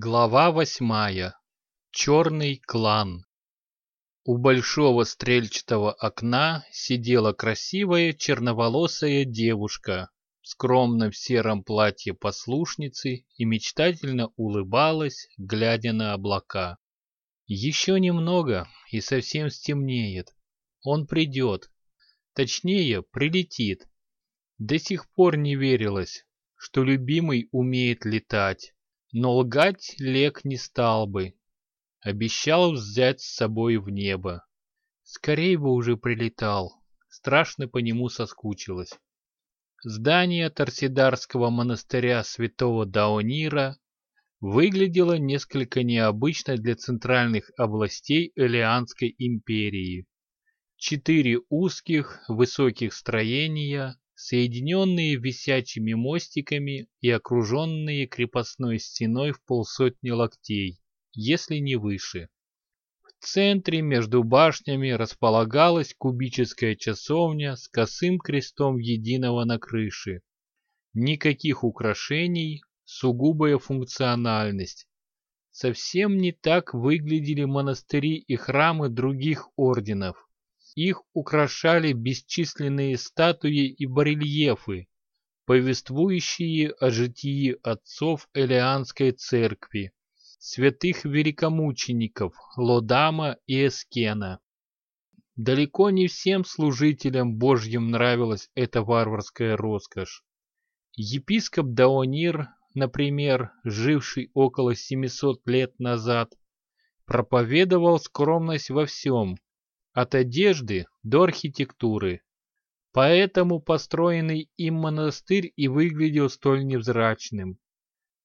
Глава восьмая. Черный клан. У большого стрельчатого окна сидела красивая черноволосая девушка в скромном сером платье послушницы и мечтательно улыбалась, глядя на облака. Еще немного, и совсем стемнеет. Он придет. Точнее, прилетит. До сих пор не верилось, что любимый умеет летать. Но лгать Лек не стал бы. Обещал взять с собой в небо. Скорей бы уже прилетал. Страшно по нему соскучилась. Здание Торсидарского монастыря святого Даонира выглядело несколько необычно для центральных областей Элианской империи. Четыре узких, высоких строения, соединенные висячими мостиками и окруженные крепостной стеной в полсотни локтей, если не выше. В центре между башнями располагалась кубическая часовня с косым крестом единого на крыше. Никаких украшений, сугубая функциональность. Совсем не так выглядели монастыри и храмы других орденов. Их украшали бесчисленные статуи и барельефы, повествующие о житии отцов Элеанской церкви, святых великомучеников Лодама и Эскена. Далеко не всем служителям Божьим нравилась эта варварская роскошь. Епископ Даонир, например, живший около 700 лет назад, проповедовал скромность во всем, от одежды до архитектуры. Поэтому построенный им монастырь и выглядел столь невзрачным.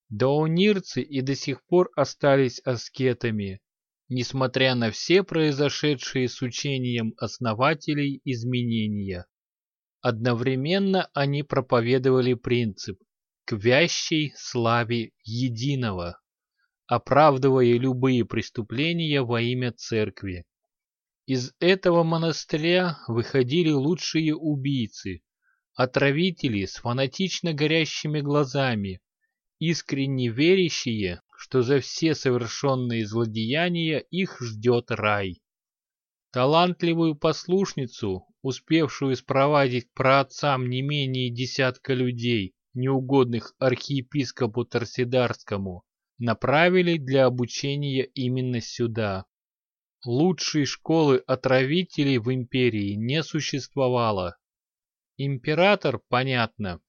Даунирцы и до сих пор остались аскетами, несмотря на все произошедшие с учением основателей изменения. Одновременно они проповедовали принцип к вящей славе единого, оправдывая любые преступления во имя церкви. Из этого монастыря выходили лучшие убийцы, отравители с фанатично горящими глазами, искренне верящие, что за все совершенные злодеяния их ждет рай. Талантливую послушницу, успевшую спровадить к праотцам не менее десятка людей, неугодных архиепископу Торсидарскому, направили для обучения именно сюда. Лучшей школы отравителей в империи не существовало. Император, понятно,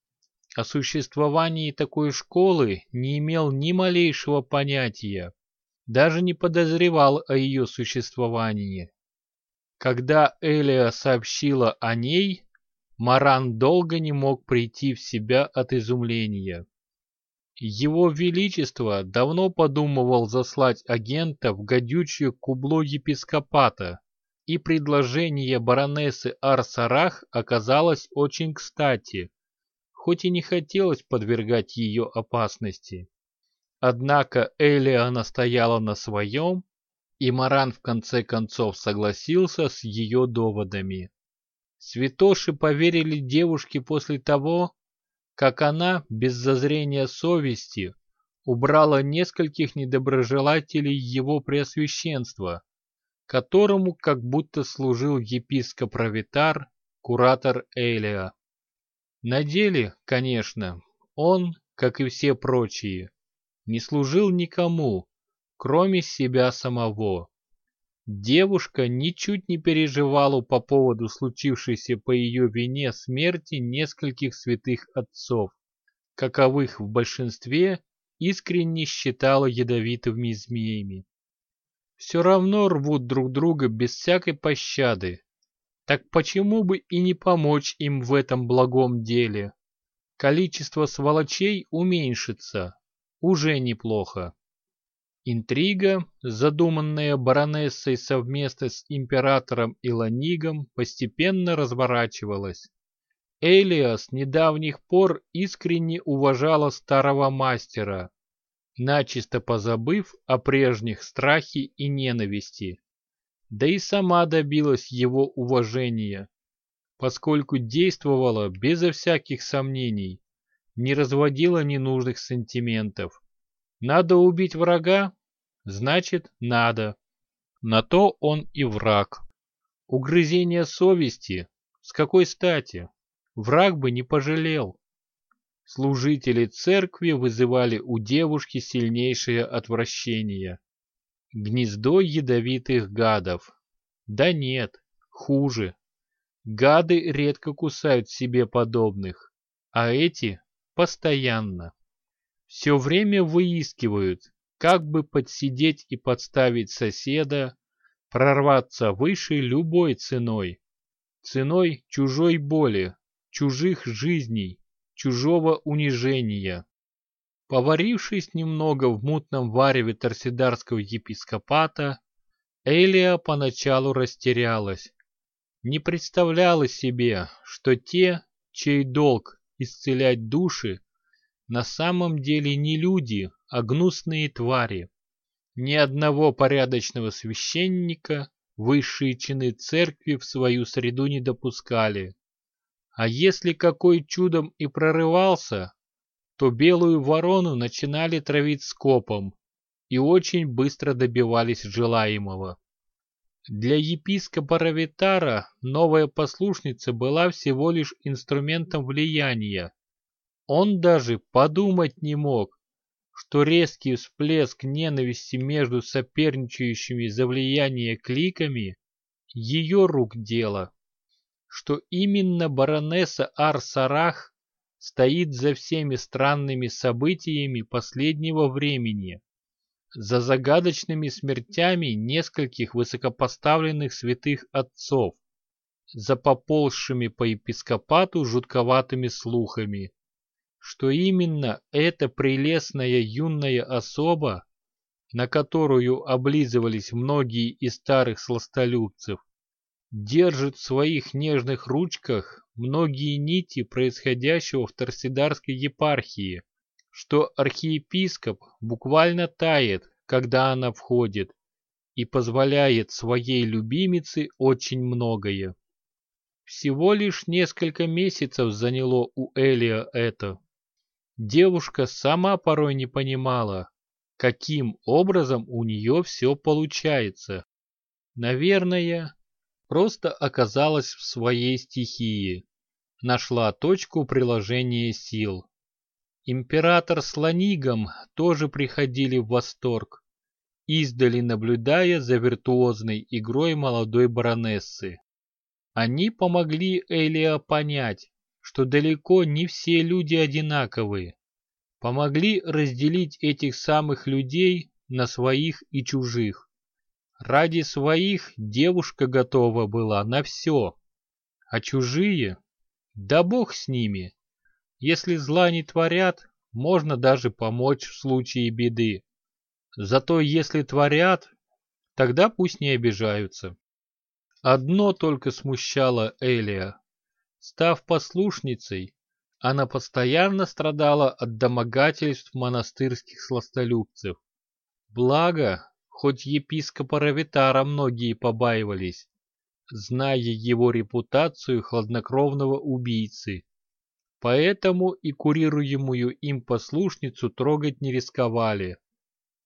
о существовании такой школы не имел ни малейшего понятия, даже не подозревал о ее существовании. Когда Элия сообщила о ней, Маран долго не мог прийти в себя от изумления. Его Величество давно подумывал заслать агента в гадючее кубло епископата, и предложение баронессы Арсарах оказалось очень кстати, хоть и не хотелось подвергать ее опасности. Однако Элия настояла на своем, и Маран в конце концов согласился с ее доводами. Святоши поверили девушке после того, как она, без зазрения совести, убрала нескольких недоброжелателей его преосвященства, которому как будто служил епископ Равитар, куратор Элия. На деле, конечно, он, как и все прочие, не служил никому, кроме себя самого. Девушка ничуть не переживала по поводу случившейся по ее вине смерти нескольких святых отцов, каковых в большинстве искренне считала ядовитыми змеями. Все равно рвут друг друга без всякой пощады. Так почему бы и не помочь им в этом благом деле? Количество сволочей уменьшится. Уже неплохо. Интрига, задуманная баронессой совместно с императором Иланигом, постепенно разворачивалась. Элия с недавних пор искренне уважала старого мастера, начисто позабыв о прежних страхе и ненависти. Да и сама добилась его уважения, поскольку действовала безо всяких сомнений, не разводила ненужных сантиментов Надо убить врага? Значит, надо. На то он и враг. Угрызение совести? С какой стати? Враг бы не пожалел. Служители церкви вызывали у девушки сильнейшее отвращение. Гнездо ядовитых гадов. Да нет, хуже. Гады редко кусают себе подобных, а эти постоянно. Все время выискивают, как бы подсидеть и подставить соседа, прорваться выше любой ценой. Ценой чужой боли, чужих жизней, чужого унижения. Поварившись немного в мутном вареве торсидарского епископата, Элия поначалу растерялась. Не представляла себе, что те, чей долг исцелять души, на самом деле не люди, а гнусные твари. Ни одного порядочного священника высшие чины церкви в свою среду не допускали. А если какой чудом и прорывался, то белую ворону начинали травить скопом и очень быстро добивались желаемого. Для епископа Равитара новая послушница была всего лишь инструментом влияния. Он даже подумать не мог, что резкий всплеск ненависти между соперничающими за влияние кликами ее рук дело, что именно баронесса Ар-Сарах стоит за всеми странными событиями последнего времени, за загадочными смертями нескольких высокопоставленных святых отцов, за поползшими по епископату жутковатыми слухами, что именно эта прелестная юная особа, на которую облизывались многие из старых сластолюбцев, держит в своих нежных ручках многие нити происходящего в Торсидарской епархии, что архиепископ буквально тает, когда она входит, и позволяет своей любимице очень многое. Всего лишь несколько месяцев заняло у Элия это. Девушка сама порой не понимала, каким образом у нее все получается. Наверное, просто оказалась в своей стихии, нашла точку приложения сил. Император с Ланигом тоже приходили в восторг, издали наблюдая за виртуозной игрой молодой баронессы. Они помогли Элиа понять, что далеко не все люди одинаковые, помогли разделить этих самых людей на своих и чужих. Ради своих девушка готова была на все, а чужие, да бог с ними, если зла не творят, можно даже помочь в случае беды. Зато если творят, тогда пусть не обижаются. Одно только смущало Элия. Став послушницей, она постоянно страдала от домогательств монастырских сластолюбцев. Благо, хоть епископа Равитара многие побаивались, зная его репутацию хладнокровного убийцы. Поэтому и курируемую им послушницу трогать не рисковали.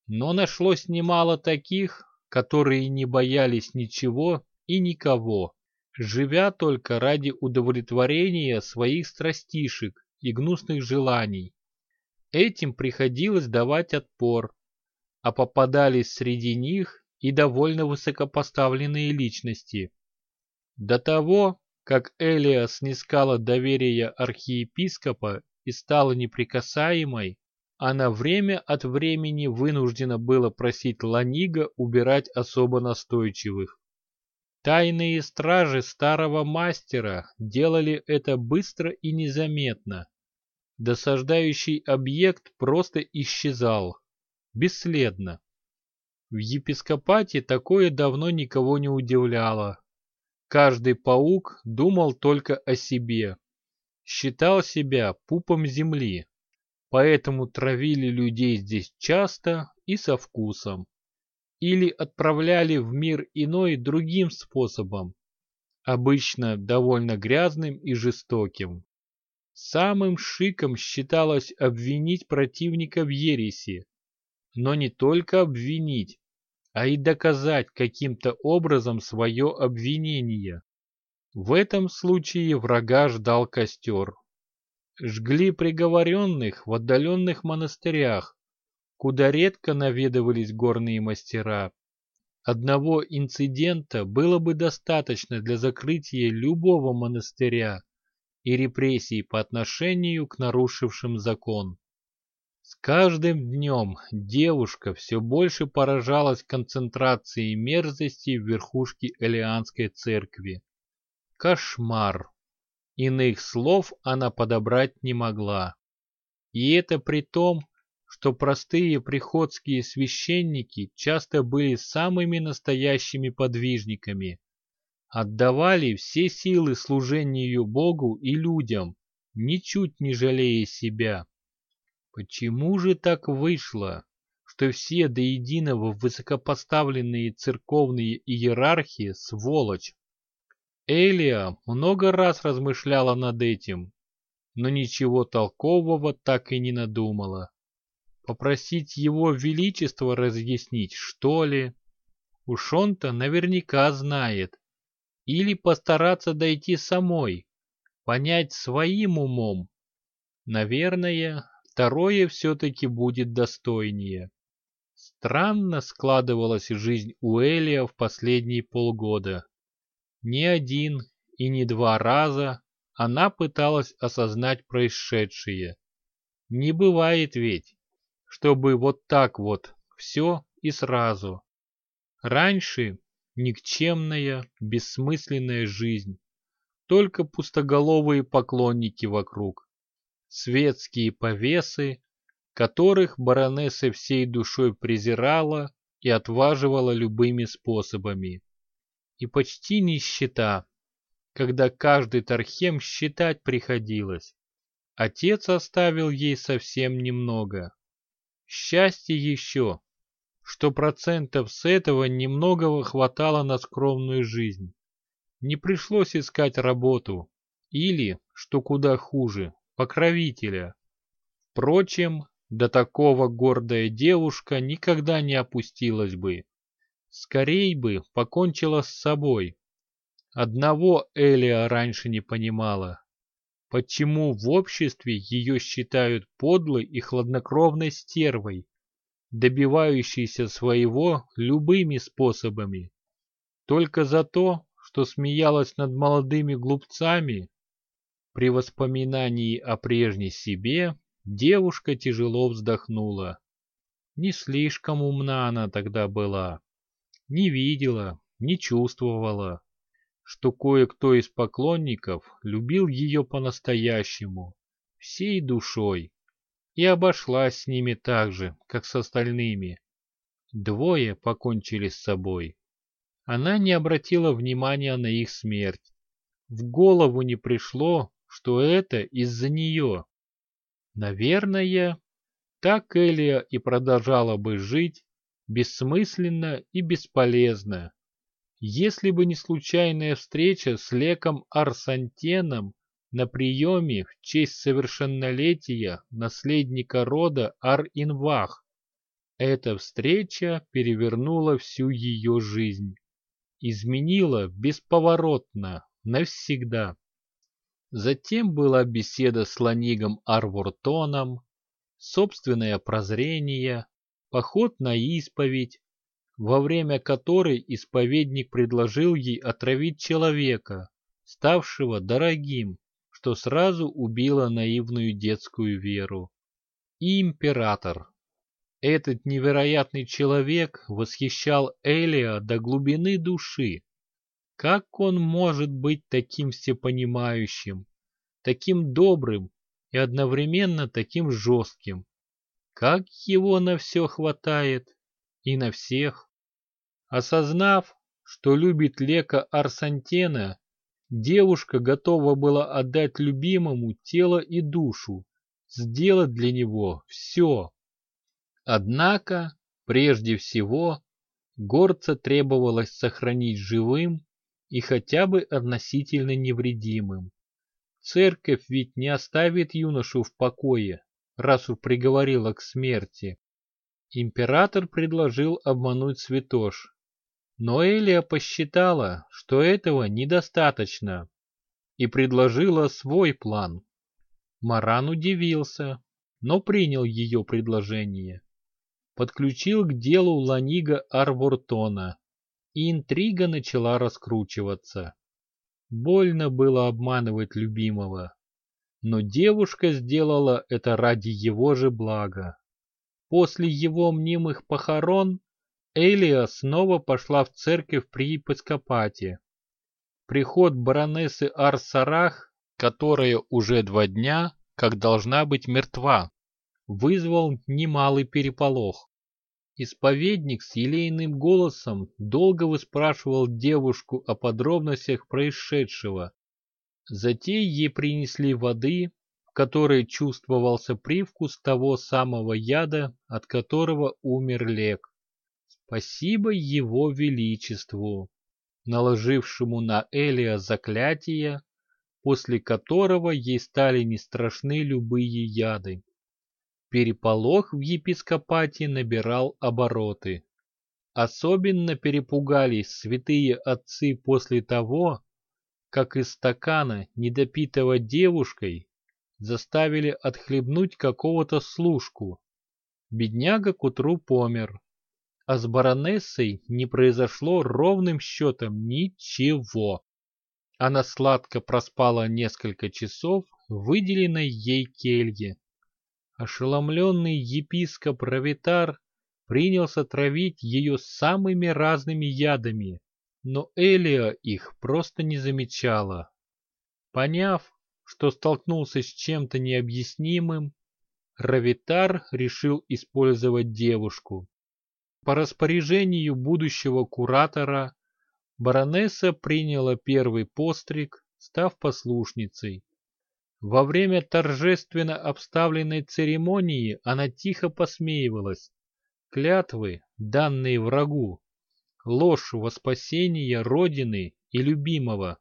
Но нашлось немало таких, которые не боялись ничего и никого, живя только ради удовлетворения своих страстишек и гнусных желаний. Этим приходилось давать отпор, а попадались среди них и довольно высокопоставленные личности. До того, как Элия снискала доверие архиепископа и стала неприкасаемой, она время от времени вынуждена была просить Ланига убирать особо настойчивых. Тайные стражи старого мастера делали это быстро и незаметно. Досаждающий объект просто исчезал, бесследно. В епископате такое давно никого не удивляло. Каждый паук думал только о себе, считал себя пупом земли, поэтому травили людей здесь часто и со вкусом. Или отправляли в мир иной другим способом, обычно довольно грязным и жестоким. Самым шиком считалось обвинить противника в ереси, но не только обвинить, а и доказать каким-то образом свое обвинение. В этом случае врага ждал костер. Жгли приговоренных в отдаленных монастырях, куда редко наведывались горные мастера. Одного инцидента было бы достаточно для закрытия любого монастыря и репрессий по отношению к нарушившим закон. С каждым днем девушка все больше поражалась концентрацией мерзости в верхушке Элианской церкви. Кошмар. Иных слов она подобрать не могла. И это при том, что простые приходские священники часто были самыми настоящими подвижниками, отдавали все силы служению Богу и людям, ничуть не жалея себя. Почему же так вышло, что все до единого высокопоставленные церковные иерархии сволочь? Элия много раз размышляла над этим, но ничего толкового так и не надумала. Попросить его величество разъяснить, что ли? Уж он-то наверняка знает. Или постараться дойти самой, понять своим умом. Наверное, второе все-таки будет достойнее. Странно складывалась жизнь у Элия в последние полгода. Не один и не два раза она пыталась осознать происшедшее. Не бывает ведь, чтобы вот так вот все и сразу. Раньше никчемная, бессмысленная жизнь, только пустоголовые поклонники вокруг, светские повесы, которых баронесса всей душой презирала и отваживала любыми способами. И почти нищета, когда каждый тархем считать приходилось. Отец оставил ей совсем немного. Счастье еще, что процентов с этого немногого хватало на скромную жизнь. Не пришлось искать работу или, что куда хуже, покровителя. Впрочем, до такого гордая девушка никогда не опустилась бы. Скорей бы покончила с собой. Одного Элия раньше не понимала. Почему в обществе ее считают подлой и хладнокровной стервой, добивающейся своего любыми способами? Только за то, что смеялась над молодыми глупцами? При воспоминании о прежней себе девушка тяжело вздохнула. Не слишком умна она тогда была. Не видела, не чувствовала что кое-кто из поклонников любил ее по-настоящему, всей душой, и обошлась с ними так же, как с остальными. Двое покончили с собой. Она не обратила внимания на их смерть. В голову не пришло, что это из-за нее. Наверное, так Элия и продолжала бы жить, бессмысленно и бесполезно, если бы не случайная встреча с Леком Арсантеном на приеме в честь совершеннолетия наследника рода Ар-Инвах. Эта встреча перевернула всю ее жизнь. Изменила бесповоротно, навсегда. Затем была беседа с Ланигом Арвуртоном, собственное прозрение, поход на исповедь, во время которой исповедник предложил ей отравить человека, ставшего дорогим, что сразу убило наивную детскую веру. И император. Этот невероятный человек восхищал Элия до глубины души. Как он может быть таким всепонимающим, таким добрым и одновременно таким жестким? Как его на все хватает и на всех? Осознав, что любит Лека Арсантена, девушка готова была отдать любимому тело и душу, сделать для него все. Однако, прежде всего, горца требовалось сохранить живым и хотя бы относительно невредимым. Церковь ведь не оставит юношу в покое, раз уж приговорила к смерти. Император предложил обмануть святош, но Элия посчитала, что этого недостаточно, и предложила свой план. Маран удивился, но принял ее предложение. Подключил к делу Ланига Арвортона, и интрига начала раскручиваться. Больно было обманывать любимого, но девушка сделала это ради его же блага. После его мнимых похорон Элия снова пошла в церковь при епископате. Приход баронессы Арсарах, которая уже два дня, как должна быть мертва, вызвал немалый переполох. Исповедник с елейным голосом долго выспрашивал девушку о подробностях происшедшего. Затем ей принесли воды, в которой чувствовался привкус того самого яда, от которого умер Лек. Спасибо его величеству, наложившему на Элия заклятие, после которого ей стали не страшны любые яды. Переполох в епископате набирал обороты. Особенно перепугались святые отцы после того, как из стакана, недопитого девушкой, заставили отхлебнуть какого-то служку. Бедняга к утру помер а с баронессой не произошло ровным счетом ничего. Она сладко проспала несколько часов в выделенной ей келье. Ошеломленный епископ Равитар принялся травить ее самыми разными ядами, но Элия их просто не замечала. Поняв, что столкнулся с чем-то необъяснимым, Равитар решил использовать девушку. По распоряжению будущего куратора баронесса приняла первый постриг, став послушницей. Во время торжественно обставленной церемонии она тихо посмеивалась. Клятвы, данные врагу, ложь во спасение Родины и любимого.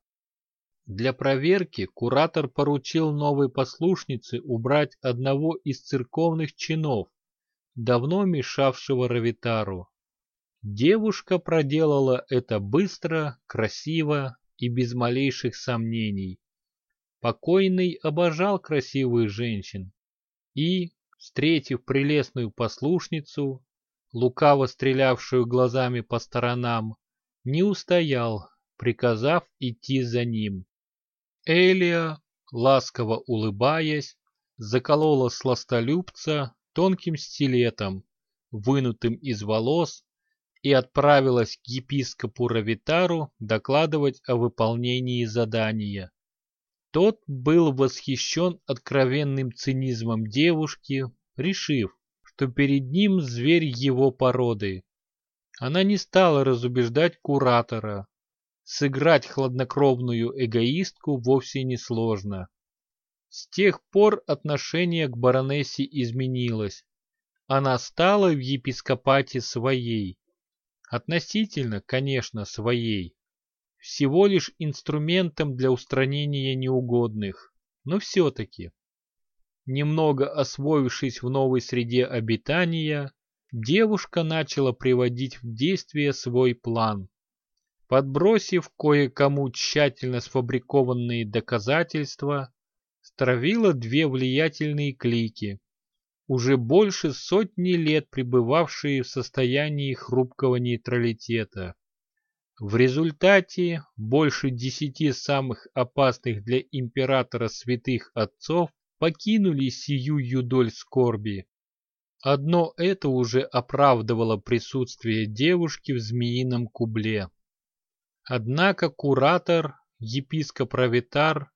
Для проверки куратор поручил новой послушнице убрать одного из церковных чинов, давно мешавшего Равитару. Девушка проделала это быстро, красиво и без малейших сомнений. Покойный обожал красивых женщин и, встретив прелестную послушницу, лукаво стрелявшую глазами по сторонам, не устоял, приказав идти за ним. Элия, ласково улыбаясь, заколола сластолюбца тонким стилетом, вынутым из волос, и отправилась к епископу Равитару докладывать о выполнении задания. Тот был восхищен откровенным цинизмом девушки, решив, что перед ним зверь его породы. Она не стала разубеждать куратора. Сыграть хладнокровную эгоистку вовсе не сложно. С тех пор отношение к баронессе изменилось. Она стала в епископате своей. Относительно, конечно, своей. Всего лишь инструментом для устранения неугодных, но все-таки. Немного освоившись в новой среде обитания, девушка начала приводить в действие свой план. Подбросив кое-кому тщательно сфабрикованные доказательства, стравила две влиятельные клики, уже больше сотни лет пребывавшие в состоянии хрупкого нейтралитета. В результате больше десяти самых опасных для императора святых отцов покинули сию юдоль скорби. Одно это уже оправдывало присутствие девушки в змеином кубле. Однако куратор, епископ Равитар,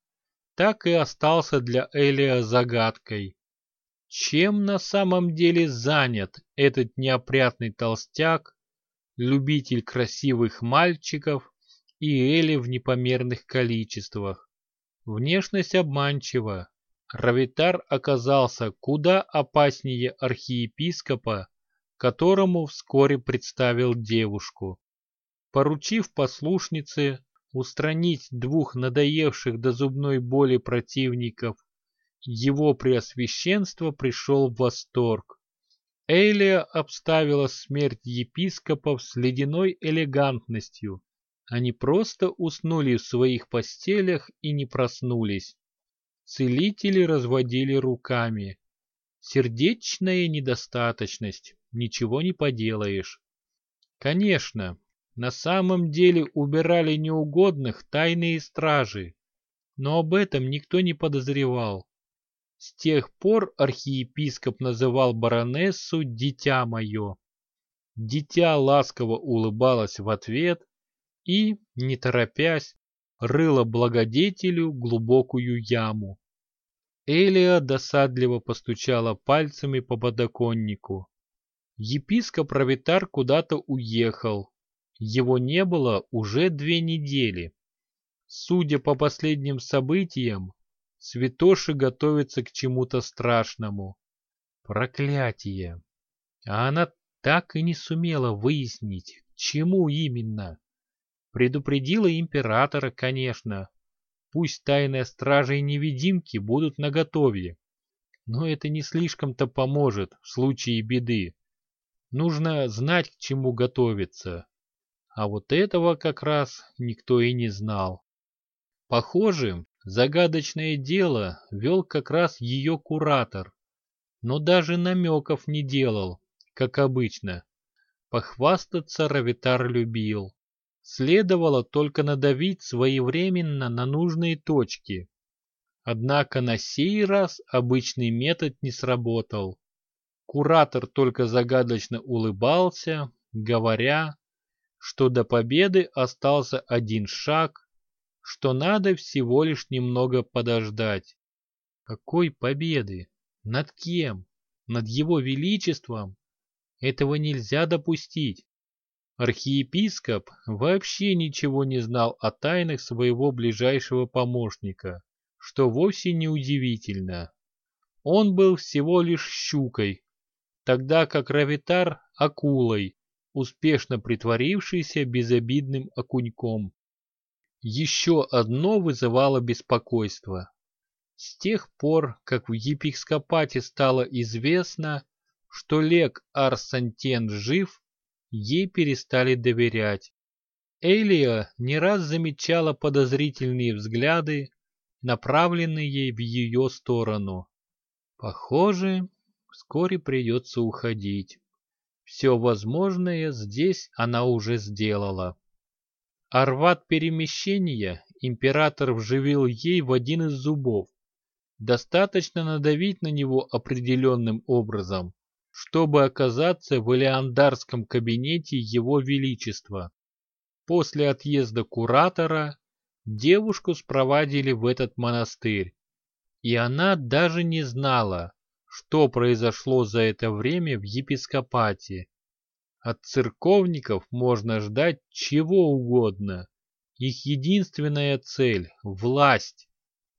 так и остался для Элия загадкой. Чем на самом деле занят этот неопрятный толстяк, любитель красивых мальчиков и Эли в непомерных количествах? Внешность обманчива. Равитар оказался куда опаснее архиепископа, которому вскоре представил девушку. Поручив послушнице устранить двух надоевших до зубной боли противников, его преосвященство пришел в восторг. Элия обставила смерть епископов с ледяной элегантностью. Они просто уснули в своих постелях и не проснулись. Целители разводили руками. Сердечная недостаточность, ничего не поделаешь. Конечно, на самом деле убирали неугодных тайные стражи, но об этом никто не подозревал. С тех пор архиепископ называл баронессу «дитя мое». Дитя ласково улыбалось в ответ и, не торопясь, рыла благодетелю глубокую яму. Элия досадливо постучала пальцами по подоконнику. Епископ Равитар куда-то уехал. Его не было уже две недели. Судя по последним событиям, Святоши готовится к чему-то страшному. Проклятие! А она так и не сумела выяснить, чему именно. Предупредила императора, конечно. Пусть тайная стража и невидимки будут наготове. Но это не слишком-то поможет в случае беды. Нужно знать, к чему готовиться. А вот этого как раз никто и не знал. Похоже, Загадочное дело вел как раз ее куратор, но даже намеков не делал, как обычно. Похвастаться Равитар любил. Следовало только надавить своевременно на нужные точки. Однако на сей раз обычный метод не сработал. Куратор только загадочно улыбался, говоря, что до победы остался один шаг, что надо всего лишь немного подождать. Какой победы? Над кем? Над его величеством? Этого нельзя допустить. Архиепископ вообще ничего не знал о тайнах своего ближайшего помощника, что вовсе не удивительно. Он был всего лишь щукой, тогда как Равитар – акулой, успешно притворившийся безобидным окуньком. Еще одно вызывало беспокойство. С тех пор, как в епископате стало известно, что Лек Арсантен жив, ей перестали доверять. Элия не раз замечала подозрительные взгляды, направленные в ее сторону. Похоже, вскоре придется уходить. Все возможное здесь она уже сделала. Арват перемещения император вживил ей в один из зубов. Достаточно надавить на него определенным образом, чтобы оказаться в Элеандарском кабинете Его Величества. После отъезда куратора девушку спровадили в этот монастырь, и она даже не знала, что произошло за это время в епископате. От церковников можно ждать чего угодно. Их единственная цель – власть.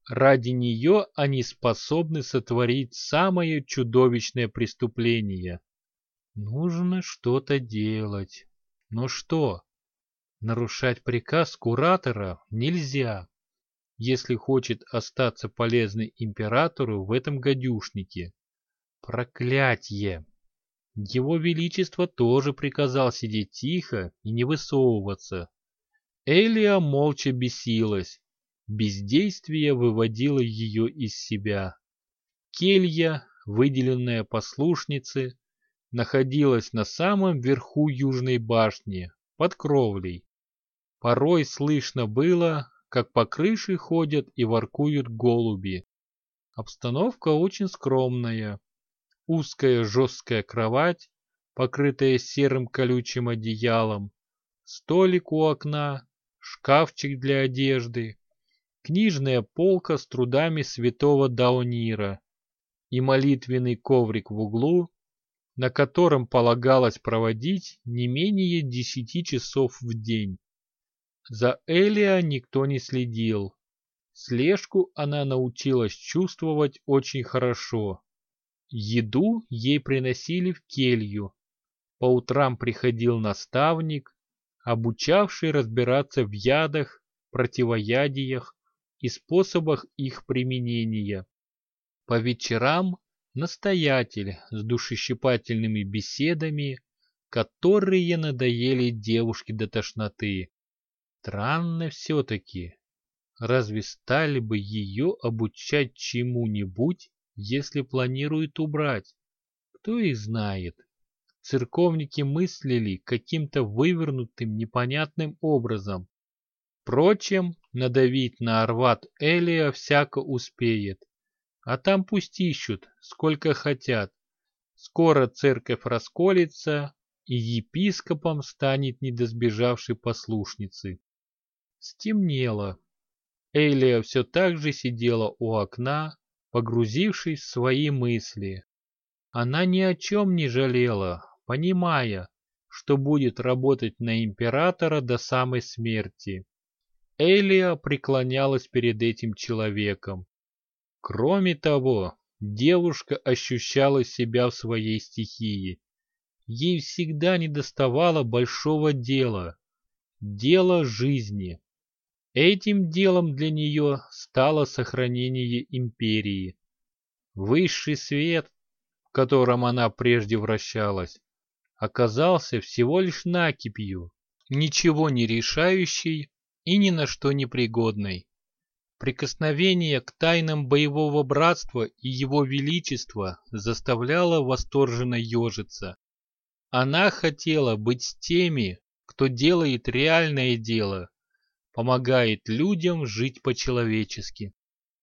Ради нее они способны сотворить самое чудовищное преступление. Нужно что-то делать. Но что? Нарушать приказ куратора нельзя, если хочет остаться полезной императору в этом гадюшнике. Проклятье! Его Величество тоже приказал сидеть тихо и не высовываться. Элия молча бесилась. Бездействие выводило ее из себя. Келья, выделенная послушнице, находилась на самом верху южной башни, под кровлей. Порой слышно было, как по крыше ходят и воркуют голуби. Обстановка очень скромная, узкая жесткая кровать, покрытая серым колючим одеялом, столик у окна, шкафчик для одежды, книжная полка с трудами святого Даунира и молитвенный коврик в углу, на котором полагалось проводить не менее десяти часов в день. За Элиа никто не следил. Слежку она научилась чувствовать очень хорошо. Еду ей приносили в келью. По утрам приходил наставник, обучавший разбираться в ядах, противоядиях и способах их применения. По вечерам настоятель с душещипательными беседами, которые надоели девушке до тошноты. Странно все-таки. Разве стали бы ее обучать чему-нибудь, если планируют убрать? Кто их знает? Церковники мыслили каким-то вывернутым непонятным образом. Впрочем, надавить на Арват Элия всяко успеет. А там пусть ищут, сколько хотят. Скоро церковь расколется, и епископом станет недосбежавшей послушницы. Стемнело. Элия все так же сидела у окна, погрузившись в свои мысли. Она ни о чем не жалела, понимая, что будет работать на императора до самой смерти. Элия преклонялась перед этим человеком. Кроме того, девушка ощущала себя в своей стихии. Ей всегда недоставало большого дела, дела жизни. Этим делом для нее стало сохранение империи. Высший свет, в котором она прежде вращалась, оказался всего лишь накипью, ничего не решающей и ни на что не пригодной. Прикосновение к тайнам боевого братства и его величества заставляло восторженно ежиться. Она хотела быть с теми, кто делает реальное дело, помогает людям жить по-человечески.